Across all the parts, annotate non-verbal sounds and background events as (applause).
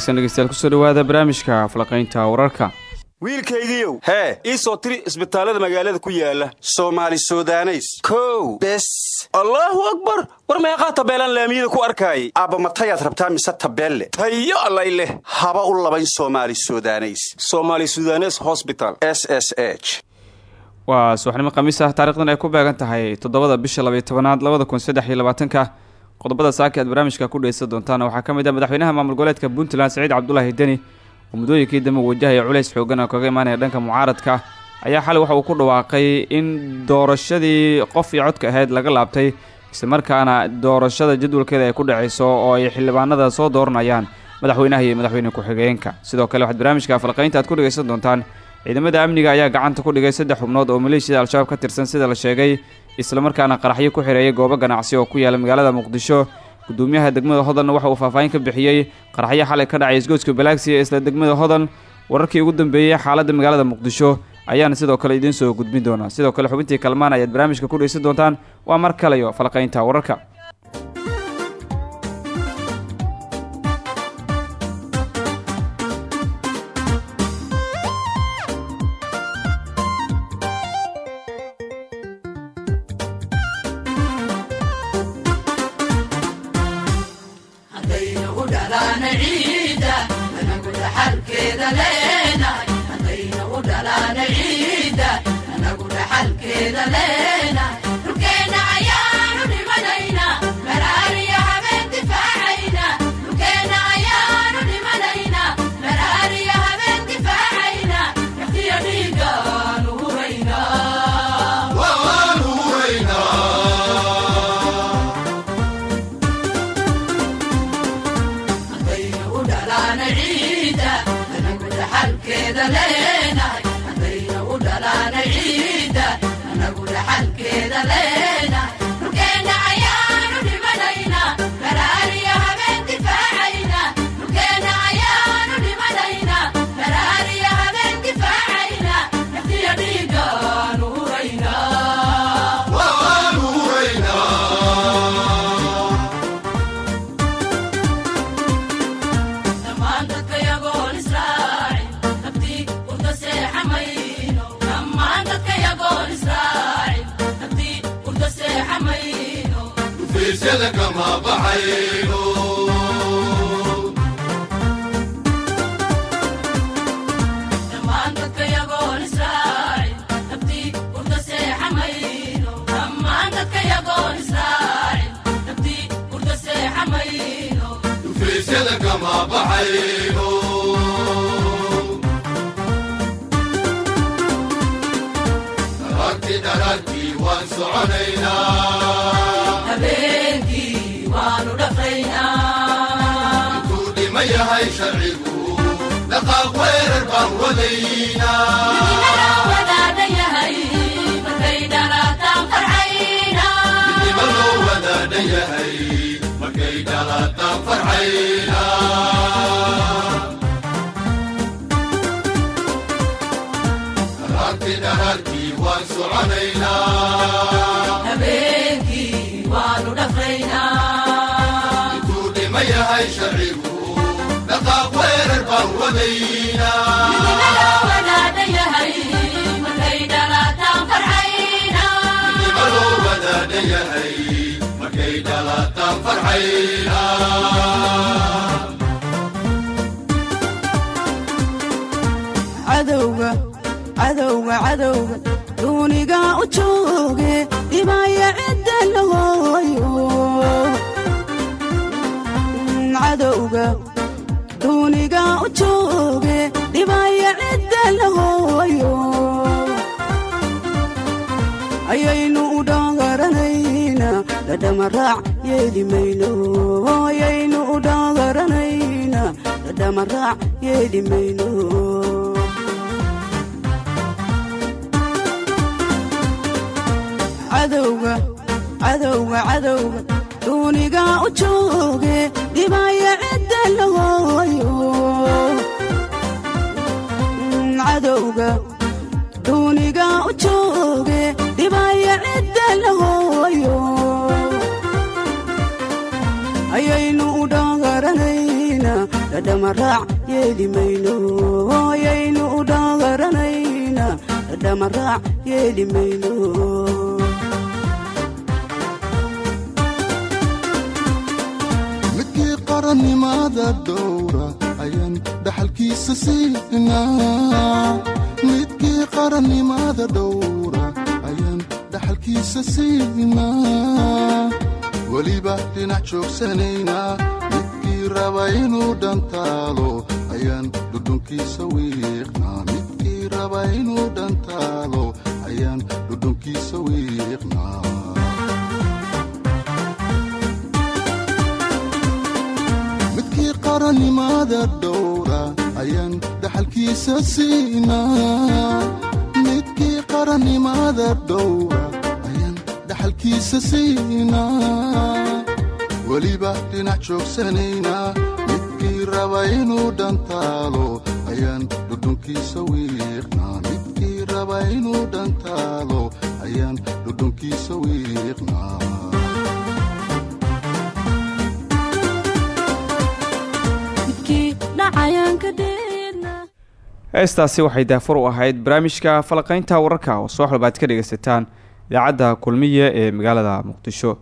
wanaagsan dhegeystayaal ku soo dhawaada barnaamijka falaqaynta wararka. Wiilkaygiiow hee ii soo tiri isbitaallada magaalada ku yaalla soomaali sudaneys. Kow bes. Allaahu akbar! War meeqaa tabeelaan laamiyada ku arkaayay? Aabba matayaad rabtaa mise tabeelle? Tayo allay leh. Haba u labayn soomaali sudaneys. Somaali sudanes hosbital s s h. Waa subaxnimo khamiis ah taarikhdan ay ku beegan tahay toddobada bisha labaiy tobanaad labada kun saddex iyo labaatanka qodobada saaka aad barnaamijka ku dhegeysan doontaan waxaa ka mid ah madaxweynaha maamul goboleedka puntland saciid cabdulaahi deni oo muddooyinkii dambe wajahaya culays xoogan oo kaga imaanaya dhanka mucaaradka. Ayaa xalay waxa uu ku dhawaaqay in doorashadii qof iyo codka ahayd laga laabtay islamarkaana doorashada jadwalkeeda ay ku dhacayso oo ay xildhibaanada soo dooranayaan madaxweynaha iyo madaxweyne ku-xigeenka. Sidoo kale waxaad barnaamijka falqaynta aad ku dhegeysan doontaan ciidamada amniga ayaa gacanta ku dhigay saddex xubnood oo maleeshiyada al-shabaab ka tirsan sida la sheegay islamarkaana qaraxyo ku xireeyay goobo ganacsi oo ku yaalla magaalada muqdisho. Gudoomiyaha degmada hodanna waxa uu faahfaahin ka bixiyey qaraxyo xalay ka dhacay isgoodska balaagsi ee isla degmada hodan. Wararkii ugu dambeeyey xaaladda magaalada muqdisho ayaana sidoo kale idiin soo gudbin doonaa sidoo kale xubintii kalmaan ayaad barnaamijka ku dhegeysan doontaan. Waa mar kaleyo falaqaynta wararka hooyada kama baxayno dufaysyada kama baxayno dharaagtii dharaagtii waan soconay قولينا cadowga cadowga cadowga duuniga u jooge dhibaya cidda la hooyo cadowga duuniga u jooge dhibaya cidda la hooyo ayaynu u dhaagaranaynaa dhadhamaraac yeeli mayno ayaynu u dhaagaranaynaa dhadhamaraac yeeli mayno cadowga cadowga cadowga duuniga u jooge dhibaya cidda la hooyo cadowga duuniga u jooge dhibaya cidda la hooyo ayaynu u dhaagaranaynaa dhaaranayna dhadhama raac yeeli mayno yaynu u dhaaranayna dhadhama raac yeeli mayno midkii qarannimada dhowra ayaan dhaxalkiisa siinaa midkii qarannimada dhowra ayaan dhaxalkiisa siinaa weliba dhinac joogsanaynaa midkii raba inuu dhantaalo ayaan dhudhunkiisa wiiqnaa. Midkii raba inuu dhantaalo ayaan dhudhunkiisa wiiqnaa. Qarannimada dhowra ayaan dhaxalkiisa siinaa. Midkii qarannimada dhowra dhaxalkiisa siinaa weliba dhinac joogsanaynaa midkii raba inuu dhantaalo ayaan dhudhunkiisa wiiqnaa. Midkii raba inuu dhantaalo ayaan dhudhunkiisa wiiqnaa. Heestaasi waxay daafur u ahayd barnaamijka falaqaynta wararka oo soo xalba aad ka dhegaysataan idaacadda kulmiye ee magaalada muqdisho.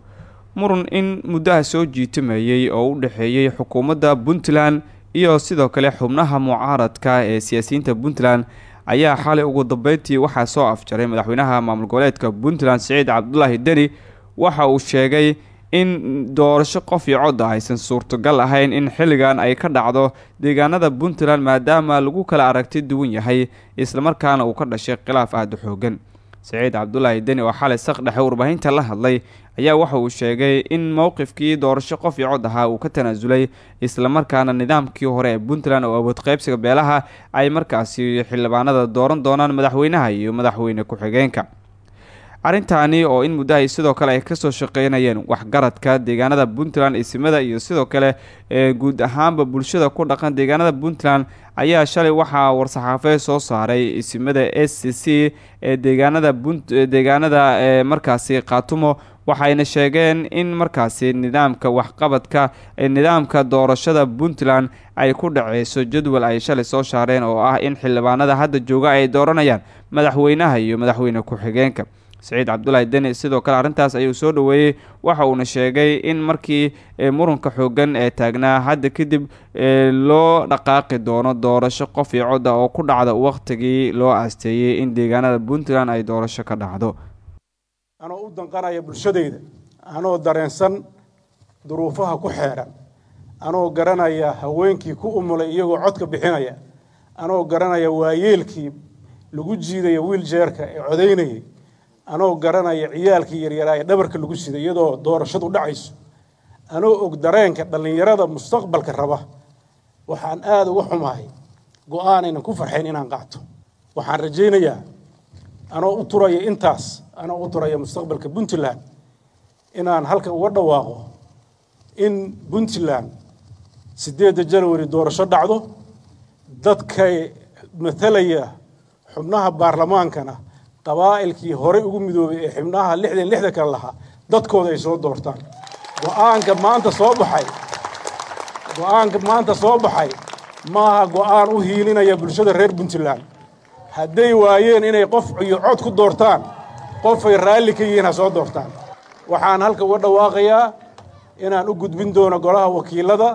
Muran in muddaha soo jiitamayey oo u dhexeeyey xukuumadda puntland iyo sidoo kale xubnaha mucaaradka ee siyaasiyiinta puntland ayaa xalay ugu dambeyntii waxaa soo afjaray madaxweynaha maamul goboleedka puntland siciid cabdulaahi deni. Waxa uu sheegay in doorasho qof iyo cod ah aysan suurtogal ahayn in xilligan ay ka dhacdo deegaanada puntland maadaama lagu kala aragti duwan yahay islamarkaana uu ka dhashay khilaaf aada u xoogan siciid cabdulaahi deni oo xalay saq dhexe warbaahinta la hadlay ayaa waxa uu sheegay in mowqifkii doorasho qof iyo cod ahaa uu ka tanaasulay islamarkaana nidaamkii hore ee puntland oo awood qaybsiga beelaha ay markaasi xildhibaanada dooran doonaan madaxweynaha iyo madaxweyne ku-xigeenka arrintaani oo in muddo ay sidoo kale ay ka soo shaqeynayeen waxgaradka deegaanada puntland isimada iyo sidoo kale ee guud ahaanba bulshada ku dhaqan deegaanada puntland ayaa shalay waxaa war-saxaafeed soo saaray. Isimada s c c ee deegaanada deegaanada ee markaasi khaatumo waxayna sheegeen in markaasi nidaamka waxqabadka nidaamka doorashada puntland ay ku dhaceyso jadwal ay shalay soo saareen oo ah in xildhibaanada hadda jooga ay dooranayaan madaxweynaha iyo madaxweyne ku-xigeenka siciid cabdulaahi deni sidoo kale arrintaas ayuu soo dhoweeyey. Waxa uuna sheegay in markii muranka xoogan ee taagnaa hadda kadib loo dhaqaaqi doono doorasho qof iyo cod ah oo ku dhacda wakhtigii loo aasteeyey in deegaanada puntland ay doorasho ka dhacdo. Anoo u danqanaya bulshadayda anoo dareensan duruufaha ku xeeran anoo garanaya haweenkii ku umulay iyagoo codka bixinaya anoo garanaya waayeelkii lagu jiidaya wiiljeerka ee codaynayay anoo garanaya ciyaalkii yaryaraa ee dhabarka lagu siday iyadoo doorashadu dhacayso. Anoo og dareenka dhallinyarada mustaqbalka raba waxaan aada uga xumahay go'aanaynan ku farxayn inaan qaato. Waxaan rajaynayaa anoo u turaya intaas anoo u turaya mustaqbalka puntland inaan halkan uga dhawaaqo in puntland siddeedda janwari doorasho dhacdo. Dadkay matalaya xubnaha baarlamaankana qabaa'ilkii horey ugu midoobay ee xubnaha lixdan lixda kale lahaa dadkooda ay soo doortaan. Go'aanka maanta soo baxay go'aanka maanta soo baxay maaha go'aan u hiilinaya bulshada reer puntland. Hadday waayeen inay qof iyo cod ku doortaan qofay raalli ka yihiin ha soo doortaan. Waxaan halka uga dhawaaqayaa inaan u gudbin doono golaha wakiilada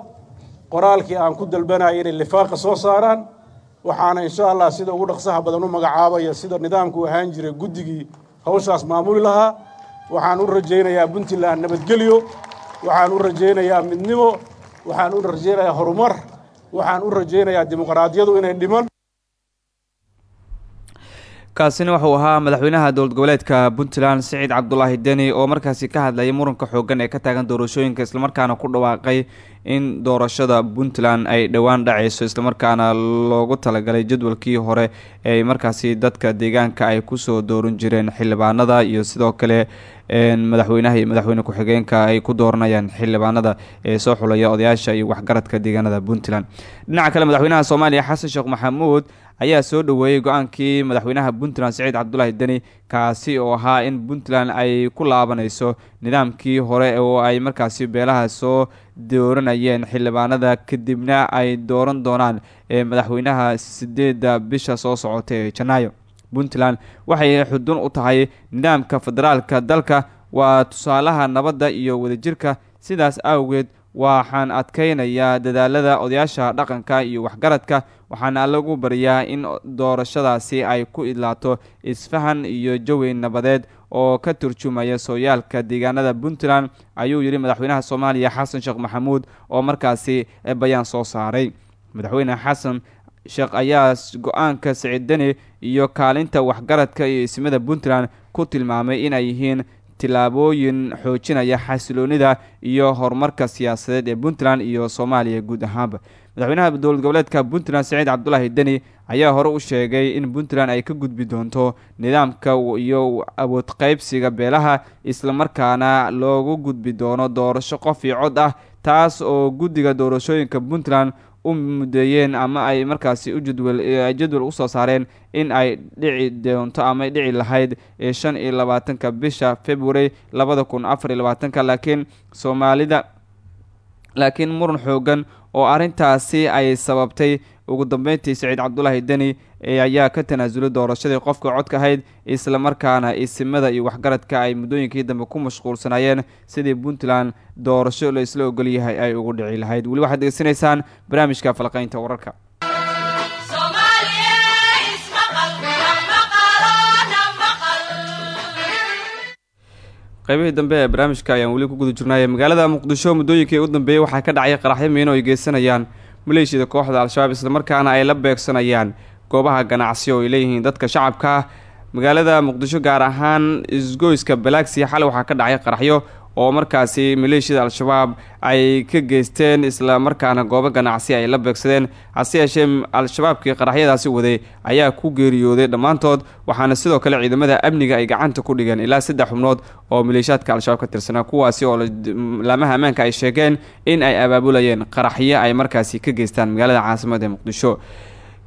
qoraalkii aan ku dalbanaya inay lifaaqa soo saaraan waxaana insha allah sida ugu dhaqsaha badan u magacaabaya sida nidaamku ahaan jiray guddigii hawshaas maamuli lahaa. Waxaan u rajaynayaa puntland nabadgelyo. Waxaan u rajaynayaa midnimo. Waxaan u rajaynayaa horumar. Waxaan u rajaynayaa dimuqraadiyadu inay dhiman. Kaasina wuxuu ahaa madaxweynaha dowlad goboleedka puntland siciid cabdulaahi deni oo markaasi ka hadlayay muranka xoogan ee ka taagan doorashooyinka islamarkaana ku dhawaaqay in doorashada puntland ay dhowaan dhaceyso islamarkaana loogu talagalay jadwalkii hore ee markaasi dadka deegaanka ay ku soo dooran jireen xildhibaanada iyo sidoo kale madaxweynaha iyo madaxweyne ku-xigeenka ay ku dooranayaan xildhibaanada ee soo xulaya odayaasha iyo waxgaradka deegaanada puntland. Dhinaca kale madaxweynaha soomaaliya xasan sheekh maxamuud ayaa soo dhoweeyey go'aankii madaxweynaha puntland siciid cabdulaahi deni kaasi oo ahaa in puntland ay ku laabanayso nidaamkii hore oo ay markaasi beelaha soo dooranayeen. Xildhibaanada kadibna ay dooran doonaan ee madaxweynaha sideedda bisha soo socota ee janaayo. Puntland waxay xudun u tahay nidaamka federaalka dalka. Waa tusaalaha nabadda iyo wadajirka. Sidaas awgeed waxaan adkaynayaa dadaalada odayaasha dhaqanka iyo waxgaradka. Waxaana lagu baryaa in doorashadaasi ay ku idlaato isfahan iyo jawi nabadeed oo ka turjumaya sooyaalka deegaanada puntland ayuu yidhi madaxweynaha soomaaliya xasan sheekh maxamuud oo markaasi bayaan soo saaray. Madaxweyne xasan sheekh ayaa go'aanka siciid iyo kaalinta waxgaradka iyo ismada puntland ku tilmaamay inay yihiin tillaabooyin xoojinaya xasiloonida iyo horumarka siyaasadeed ee puntland iyo soomaaliya guud ahaanba. Madaxweynaha dowlad goboleedka puntland siciid cabdulaahi deni ayaa hore u sheegay in puntland ay ka gudbi doonto nidaamka iyo awood qaybsiga beelaha islamarkaana loogu gudbi doono doorasho qof iyo cod ah taas oo guddiga doorashooyinka puntland u mudeeyeen ama ay markaasi u jadwal jadwal u soo saareen in ay dhici doonto ama dhici lahayd shan iyo labaatanka bisha february labada kun afar iyo labaatanka. Laakiin soomaalida laakiin muran xoogan oo arrintaasi ay sababtay ugu dambeyntii saciid cabdulaahi deni ayaa ka tanaasulay doorashadii qofka codka ahayd islamarkaana isimada iyo waxgaradka ay muddooyinkii dambe ku mashquulsanaayeen sidii puntland doorasho la isla ogol yahay ay ugu dhici lahayd. Weli waxaad degeysanaysaan barnaamijka falqaynta wararka. Qaybihii dambe ee barnaamijka ayaan weli ku guda magaalada muqdisho. Muddooyinkii u dambeeyey waxaa ka dhacay qaraxyo miino ay geysanayaan maleeshiyada kooxda al-shabaab islamarkaana ay la beegsanayaan goobaha ganacsiyo ay leeyihiin dadka shacabka. Magaalada muqdisho gaar ahaan isgoyska balagsi xalay waxaa ka dhacay qaraxyo oo markaasi maleeshiyada al-shabaab ay ka geysteen islamarkaana goobo ganacsi ay la beegsadeen. Hase al-shabaabkii qaraxyadaasi waday ayaa ku geeriyooday dhammaantood waxaana sidoo kale ciidamada amniga ay gacanta ku dhigeen ilaa saddex xubnood oo maleeshiyaadka al-shabaab ka tirsanaa kuwaasi oo laamaha ammaanka ay sheegeen in ay abaabulayeen qaraxyo ay markaasi ka geystaan magaalada caasimada ee muqdisho.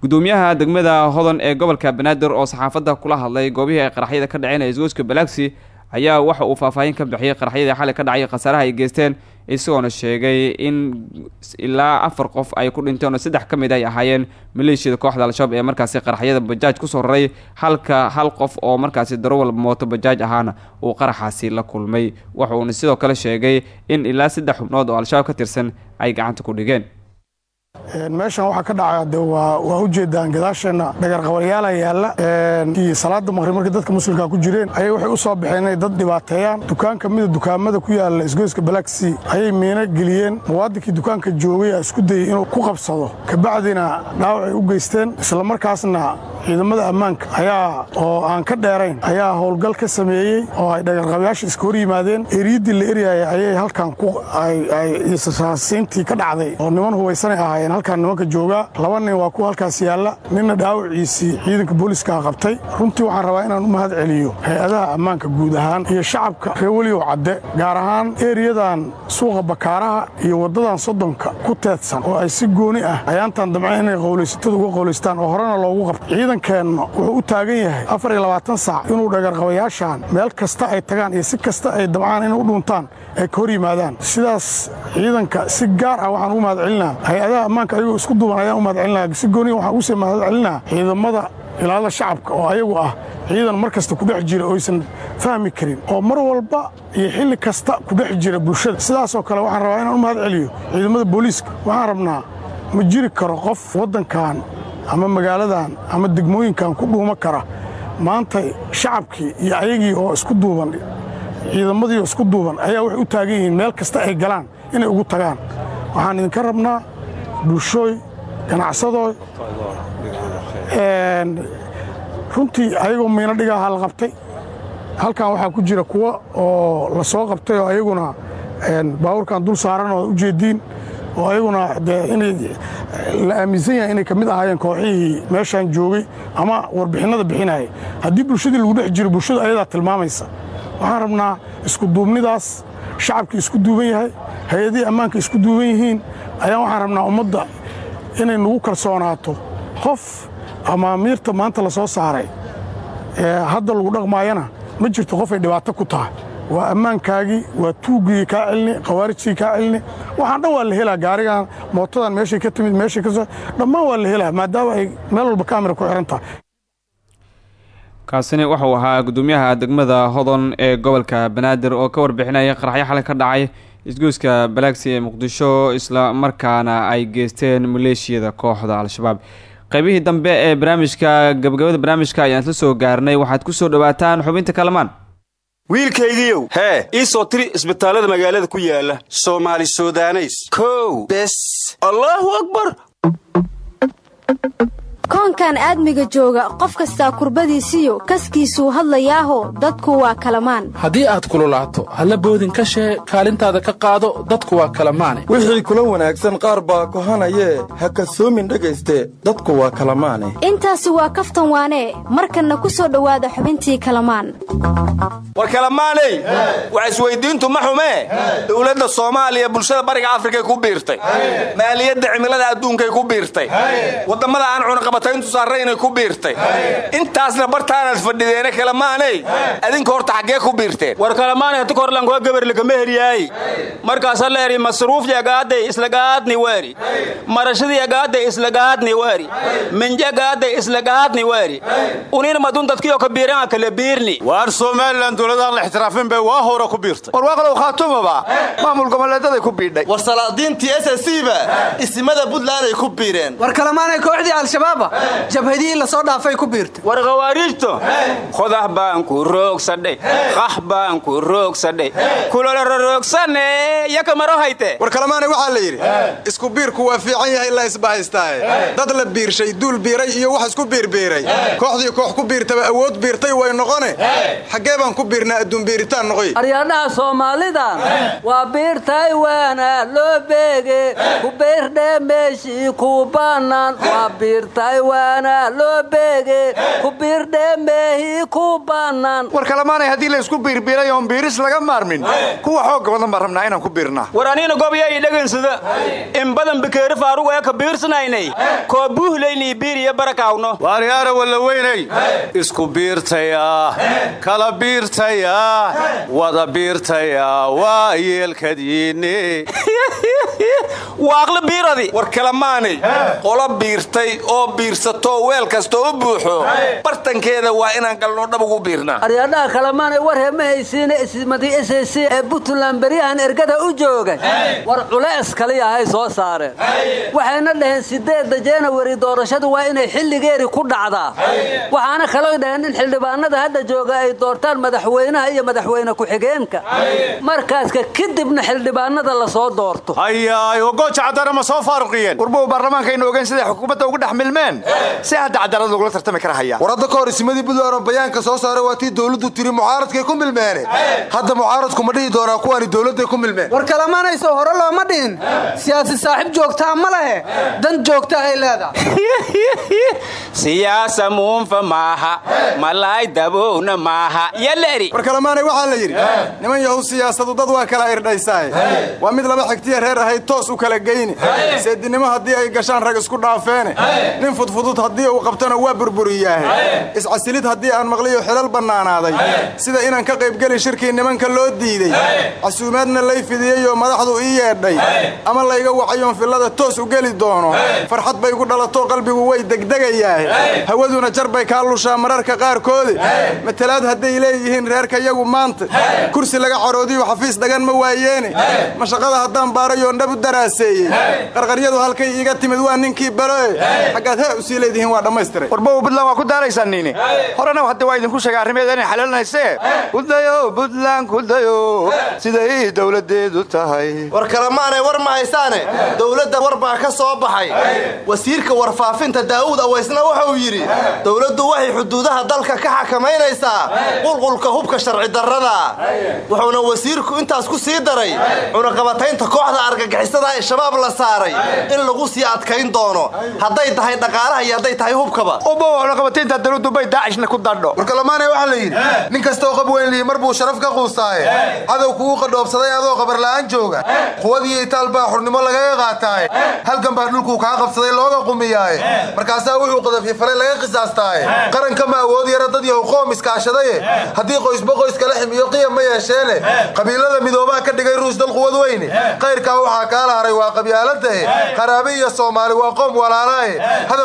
Gudoomiyaha degmada hodan ee gobolka banaadir oo saxaafadda kula hadlay goobihii ay qaraxyada ka dhaceen ee isgoyska balagsi ayaa waxa uu faahfaahin ka bixiyey qaraxyadii xalay ka dhacay khasaaraha ay geysteen isagoona sheegay in ilaa afar qof ay ku dhinteen oo saddex ka mid ay ahaayeen maleeshiyada kooxda al-shabaab ee markaasi qaraxyada bajaaj ku soo raray halka hal qof oo markaasi darowal mooto bajaaj ahaana uu qaraxaasi la kulmay. Wuxuuna sidoo kale sheegay in ilaa saddex xubnood oo al-shabaab ka tirsan ay gacanta ku dhigeen meeshan waxaa ka dhacaya de waa ujeedaan gadaasheenna dhagarqabalyaala yaalla. Salaada maqrib markii dadka muslimka ku jireen ayay waxay u soo baxeen inay dad dhibaateeyaan dukaan ka mida dukaamada ku yaalla isgoyska balagsi ayay miino geliyeen. Muwaadinkii dukaanka joogay aa isku dayey inuu ku qabsado. Kabacdina dhaawacay u geysteen. Islamarkaasna ciidamada ammaanka ayaa oo aan ka dheerayn ayaa howlgal ka sameeyey oo ay dhagarqabayaasha iska hor yimaadeen. Eriyadii la eryaya ayay halkan siintii ka dhacday oo niman hubaysanay ahaayeen. Halkaan nimanka joogaa laba nin waa kuwa halkaas yaalla. Ninna dhaawaciisii ciidanka booliiskaa qabtay. Runtii waxaan rabaa inaan u mahad celiyo hay'adaha ammaanka guud ahaan iyo shacabka reer weliyow cadde gaar ahaan eriyadan suuqa bakaaraha iyo waddadan soddonka ku teedsan oo ay si gooni ah ayaantan damceen inay qowlaysatada uga qowlaystaan oo horena loogu qabto ciidankeenna wuxuu u taagan yahay afar iyo labaatan saac inuu dhagarqabayaashaan meel kasta ay tagaan iyo si kasta ay damcaan inay u dhuuntaan ay ka hor yimaadaan. Sidaas ciidanka si gaar ah waxaan ugu mahad celinaa hay'adaha ammaanka ayagoo isku duuban ayaan u mahad celinaa si gooniya waxaan ugu mahad celinaa ciidamada ilaalada shacabka oo ayagu ah ciidan mar kasta ku dhex jira oysan fahmi karin oo mar walba iyo xilli kasta ku dhex jira bulshada. Sidaasoo kale waxaan rabaa inaan u mahad celiyo ciidamada booliiska. Waxaan rabnaa ma jiri karo qof waddankan ama magaaladan ama degmooyinkan ku dhuuma kara maanta shacabkii iyo ayagii oo isku duuban ciidamadii oo isku duuban ayaa waxay u taagan yihiin meel kasta ay galaan inay ugu tagaan. Waxaan idinka rabnaa bulshooy ganacsadooy runtii ayagoo miino dhigaaha la qabtay. Halkan waxaa ku jira kuwa oo la soo qabtay oo ayaguna baabuurkan dul saaran oo ujeediin oo ayaguna la aaminsan yahay inay ka mid ahaayeen kooxihii meeshaan joogay ama warbixinnada bixinayay. Haddii bulshadii lagu dhex jiro bulshadu ayadaa tilmaamaysa. Waxaan rabnaa isku duubnidaas shacabkii isku duuban yahay hay'adihii ammaanka isku duuban yihiin ayaan waxaan rabnaa ummadda inay nagu kalsoonaato qof amaamiirta maanta la soo saaray. Ee hadda lagu dhaqmaayana ma jirto qofay dhibaato ku tahay waa ammaankaagii waa tuuggii kaa celini khawaarijtii kaa celini. Waxaan dhan waa la helaa gaarigan mootadan meeshay ka timid meeshay ka soo dhammaan waa la helaa maadaama ay meel walba kaamira ku xihan tahay. Kaasini wuxuu ahaa gudoomiyaha degmada hodon ee gobolka banaadir oo ka warbixinaya qaraxyo xalay ka dhacay isgoyska balaagsi ee muqdisho isla markaana ay geysteen maleeshiyada kooxda al-shabaab. Qaybihii dambe ee barnaamijka gabagabada barnaamijka ayaan isla soo gaarnay. Waxaad ku soo dhowaataan xubinta kalamaan wiilkaygiiow. Hee. Ii soo tiri isbitaallada magaalada ku yaalla soomaali sudaneys. Kow. Bes. Allaahu akbar koonkan aadmiga jooga qof kastaa kurbadiisiyo kaskiisuu hadlayaaho dadku waa kalamaan. Haddii aad kululaato halla boodin ka shee kaalintaada ka qaado dadku waa kalamaane. Wixii kula wanaagsan qaar baa kohanayee ha kasoomin dhegayste dadku waa kalamaane. Intaasi waa kaftan waanee markanna ku soo dhowaada xubintii kalamaan. War kalamaaney wax isweyddiintu ma xumee dowladda soomaaliya bulshada bariga afrikay ku biirtay. Maaliyadda cimilada adduunkay ku biirtay. Wadammada aan cunaqabatayntu saarray inay ku biirtay intaasna bartaanaad fadhideene kalamaaney adinka horta xaggee ku biirteen war kalamaanay hati korlankuwa gabarlikama heryaay markaasa la eri masruufti agaaday islagaadni weri. Marashadii agaaday islagaadni weri. Minjagaaday islagaadni weri. Unin madun dadkiyo ka biiran kala biirni waar somalilan dowladaan la ixtiraafin bay waa hore ku biirtay warwaaqlow khaatumaba maamul goboleedaday ku biidhay war salaadiintii s s ba. Isimada buntlanday ku biireen war kalamaanay kooxdii al-shabaaba jabhadihii la soo dhaafay ku biirtay. War khawaariijto qodah baan ku roogsadhay qax baan ku roogsadhay kulolororoogsane yakamaro hayte war kalamaanay waxaa la yidhi isku biirku waa fiican yahay la isbahaystaaye dad la biirshay duul biiray iyo wax isku biirbiiray kooxdii koox ku biirtaba awood biirtay way noqone xaggee baan ku biirnaa adduun biiritaan noqoy. Aryadhaha soomaalidan waa biirtay waana loo beege ku biirdhe meeshii ku bannaan. Waa biirtay waana loo beege ku biirdhe meehii ku bannaan. War kalamaanay haddii la isku biirbiiray oon biiris laga maarmin. Kuwa xoogga badan baan rabnaa inaan ku biirnaa war aniina gobya i dhagansada in badan bikeeri faarugu ee ka biirsanaynay. Koo buuhlaynii biiriya barakawno waaryaara walla weynay. Isku biirtaya kala biirtaya wada biirtaya waa yeelkadiinne (laughs) waaqla biiradi. War kalamaanay qola biirtay oo biirsatoo weel kasta u buuxo. Bartankeeda waa inaan galnoo dhab ugu biirnaa aryadhaha kalamaanay war hema haysiina ismadii s c ee buntland beryahan ergada u joogay. War culees kaliyahay soo saareen waxayna dhaheen sideedda janawari doorashadu waa inay xilligeeri ku dhacdaa. Waxaana kaloo dhaheen in xildhibaanada hadda jooga ay doortaan madaxweynaha iyo madaxweyne ku-xigeenka. Markaaska kadibna xildhibaanada la soo doorto. Hayaay ogooja caddana ma soo faaruqiyeen. Warbow baarlamaankaynu ogeyn siday xukuumadda ugu dhex milmeen si hadda cadaalad lagula tartami kara hayaa war hadda ka hor isimadii buntland oo bayaanka soo saaray waa tii dowladdu tiri mucaaradkay ku milmeene hadda mucaaradku ma dhihi doonaa kuwaani dowladday ku milmeen. War kalamaanayso hore looma dhihin. Siyaasi saaxiib joogtaa ma lehe dan joogta ay leedahay. (laughs) Siyaasa muunfa maaha malaay dabowna maaha. War kalamaanay waxaa la yidhi niman yahu siyaasadu dad waa kala irdhaysaaye waa mid laba xigtiya reer ahayd toos u kala geyni. Seedinimo haddii ay gashaan rag isku dhaafeene. Nin fudfudud haddii uu qabtana waa burburiyaahe iscasilid haddii aan maqliyo xilal bannaanaaday. Sida inaan ka qaybgeli shirkii nimanka loo diidey casuumaadna lay fidiyeyoo madaxdu ii yeedhay. Ama layga wacayoon fillada toos u geli doono. Farxad bay gu dhalato qalbigu way degdegayaahe hawaduna jar bay kaa lushaa mararka qaarkoodi matalaad hadday leeyihiin reerka yagu maanta. Kursi laga caroodiyo xafiis dhagan ma waayeene. Mashaqada haddaan baarayoon dhab u daraaseeyey. Qarqaryadu halkay iiga timid waa ninkii baloe xaggaad hee u sii leedihiin waa dhammaystiray warbow buntland waa ku daaraysaan niini. Horena hadda waa idinku sheega arrimeeda inay xalaalinaysee kudayo buntland kudayo siday dowladeedu tahay. War kalemaanay war ma haysaane. Dowladda war baa ka soo baxay. Wasiirka warfaafinta daa'uud awaysna wuxuu yidhi dowladdu waxay xuduudaha dalka ka xakamaynaysaa qulqulka hubka sharci darrada. Wuxuuna wasiirku intaas ku sii daray cunaqabataynta kooxda argagixisada ee shabaab la saaray in lagu sii adkayn doono. Hadday tahay dhaqaalaha iyo hadday tahay hubkaba uba cunaqabataynta dowladdu bay daacishna ku dadho warkalamaane waxaa la yidhi nin kastoo qab weyn lihi mar buu sharaf ka quustaaye cadow kugu qadhoobsaday adoo qabar la'aan jooga. Quwadiyo itaal baa xurnimo lagaga qaataaye. Halgan baa dhulkuu kaa qabsaday looga qumiyaaye. Markaasaa wuxuu qadafyafalay laga qisaastaaye. Qaranka ma awood yara dad yahow qoom iskaashadaye. Haddii qoysba qoys kala ximiyo qiyam ma yeesheene. Qabiilada midoobaa ka dhigay ruus dal quwad weyne. Qayrkaa waxaa kaala haray waa qabyaaladae qaraabe iyo soomaali waa qoom walaalaaye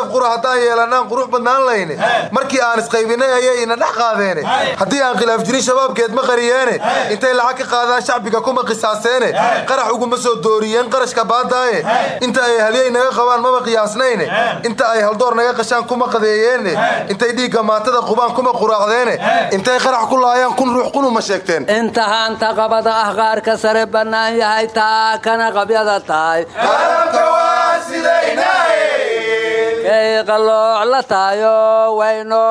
hadaf qura haddaan yeelannaan qurux badnaan layne markii aan isqaybinay ayay ina dhex qaadeene haddii aan khilaaf jirin shabaabkeed ma qariyeene intay lacag ka qaadaan shacbiga kuma qisaaseene qarax uguma soo dooriyeen qarashka baadaaye. Inta ay halyey naga qabaan maba qiyaasnayne inta ay haldoor naga qashaan kuma qadeeyeene intay dhiigga maatada qubaan kuma quraacdeene intay qarax ku laayaan kun ruux qunuma sheegteen. Inta haanta qabada ah qaarka sare bannaan yahay taa kana qabyada tahay kay qalooc la tahayo wayno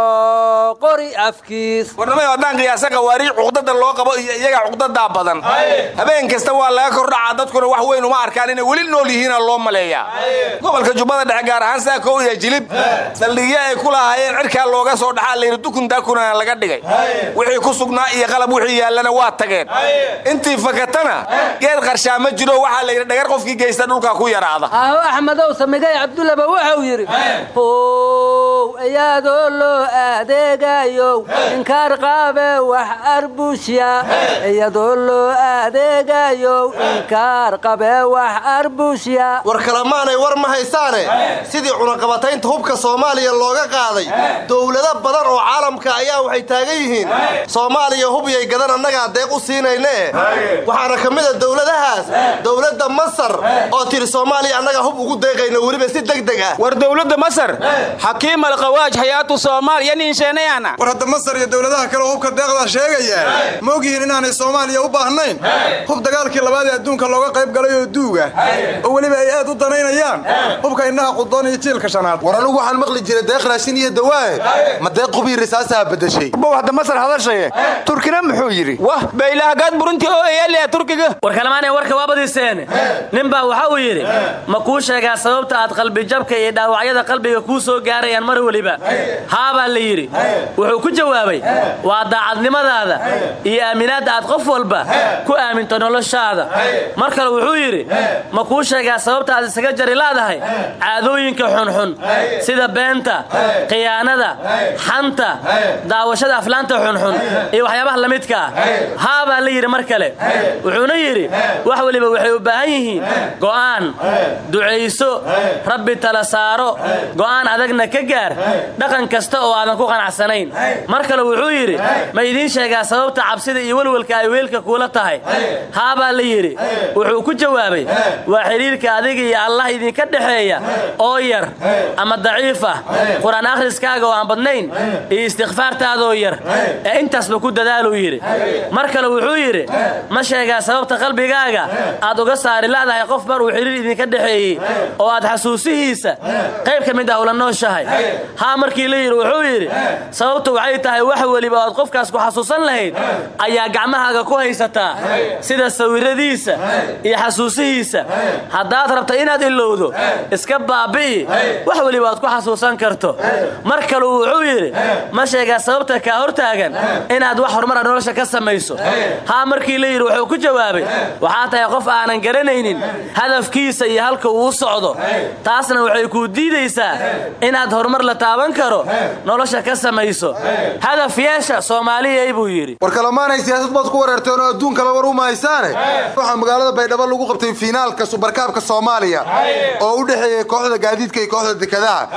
qori afkiis. Warnamay haddaan qiyaasa qawaariic cuqdada loo qabo iyo iyaga cuqdadaa badan. Habeen kasta waa laga kordhacaa dadkuna wax weyn uma arkaan inay weli nool yihiina loo maleeyaa gobolka jubbada dhexe gaar ahaan saako iyo jilib saldhigyo ay ku lahaayeen cirkaa looga soo dhaxaa layidhi dukundakunana laga dhigay. Wixii ku sugnaa iyo qalab wixii yaallana waa tageen. Intii fakatana geed qarshaa ma jiro waxaa layidhi dhagar qofkii geysta dhulka ku yaraada. Axmedow samigay cabdullaba wuxuu yidhi how iyaadoo loo adeegayow inkaar qaabe wax arbusya iyadoo loo adeegayow inkaar qabe wax arbusya war kalemaanay war ma haysaane? Sidii cunaqabataynta hubka soomaaliya looga qaaday. Dowlado badan oo caalamka ayaa waxay taagan yihiin. Soomaaliya hubyay gadan annagaa deeq u siinayne. Waxaana ka mid a dowladahaas dowladda masar oo tiri soomaaliya annagaa hub ugu deeqayna weliba si degdeg ah. War dowladda masar xakiim alkhawaaj hayaatu soomaaliya niinsheenayana war hadda masar iyo dowladaha kale oo hubka deeqdaa sheegaya. Ma ogyihiin inaanay soomaaliya u baahnayn? Hub dagaalkii labaad ee adduunka looga qayb galay oo duuga. Oo weliba ay aad u danaynayaan. Hubka indhaha qudoon iyo jiilka shanaad. War anugu waxaan maqli jiray deeq raashin iyo dawaaye. Ma deeq qubii risaasaha bedeshay? Bow hadda masar hadashaye. Turkina muxuu yidhi? Wah baylahagaad burunti oo eyaaliya turkiga. War kalamaanee warka waa badiiseen ninbaa waxa uu yidhi ma kuu sheegaa sababta aad qalbijabka iyo dhaawacyada qalbiga kuu soo gaarayaan mar weliba. Haabaa la yidhi wuxuu ku jawaabay waa daacadnimadaada iyo aaminaadda aad qof walba ku aaminto noloshaada. Mar kale wuxuu yidhi ma kuu sheegaa sababta aad isaga jari laadahay? Caadooyinka xunxun sida beenta khiyaanada xanta daawashada aflaanta xunxun iyo waxyaabaha la midka ah. Haabaa la yidhi mar kale. Wuxuuna yidhi wax weliba waxay u baahan yihiin go'aan ducayso rabbi tala saaro go'aan adagna ka gaar dhaqan kasta oo aadan ku qanacsanayn mar kale wuxuu yidhi ma idiin sheegaa sababta cabsida iyo welwelka ay weelka kuula tahay? Haabaa la yidhi. Wuxuu ku jawaabay waa xidhiirka adiga iyo allah idinka dhexeeya oo yar ama daciif ah. Qur'aan akhriskaaga oo aan badnayn iyo istikfaartaadoo yar ee intaasba ku dadaaluu yidhi. Mar kale wuxuu yidhi ma sheegaa sababta qalbigaaga aad uga saari la'dahay qof mar uu xidhiir idinka dhexeeyey oo aad xasuusihiisa qayb ka mid ah ula nooshahay. Haa markii la yidhi wuxuu yidhi sababtu waxay tahay wax weliba oad qofkaas ku xasuusan lahayd ayaa gacmahaaga ku haysataa sida sawiradiisa iyo xasuusihiisa. Haddaad rabta inaad ilowdo iska baabi'i. Wax weliba aad ku xasuusan karto. Mar kalu wuxuu yidhi ma sheegaa sababta kaa hortaagan inaad wax horumara nolosha ka samayso. Haa markii la yidhi wuxuu ku jawaabay waxaa tahay qof aanan garanaynin hadafkiisa iyo halka uu socdo. Taasna waxay kuu diidaysaa inaad horumar la taaban karo nolosha ka samayso hadaf yeesha soomaaliyay buu yidhi. War kalamaanay siyaasad baad ku wareerteen oo adduunkaba war u mahaysaane waxaa magaalada baydhabo lagu qabtay fiinaalka subarkaabka soomaaliya. Oo u dhexeeyey kooxda gaadiidka iyo kooxda dekadaha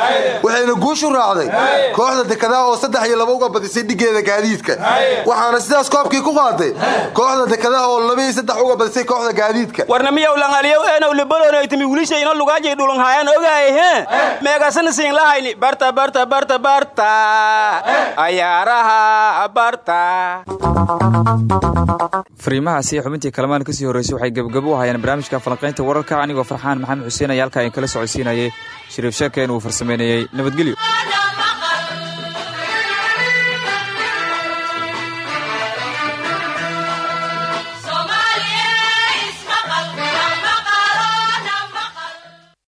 waxayna guushu raacday kooxda dekadaha oo saddex iyo laba uga badisay dhigeeda gaadiidka. Waxaana sidaas koobkii ku qaaday kooxda dekadaha oo laba iyo saddex uga badisay kooxda gaadiidka. Warnamiyow langalyow eenaw libalonaytimi wilishayna lugaajay dhulunhaayaan ogaay he meegasana siin lahayni barta barta barta barta fariimahaasi xubintii kalamaan ka sii horreysay waxay gebgabo u hayeen barnaamijka falanqaynta wararka. Anigoo farxaan maxamed xuseen ayaa halkaa in kala socodsiinayay. Shariif sheekeen uu farsameynayey nabadgelyo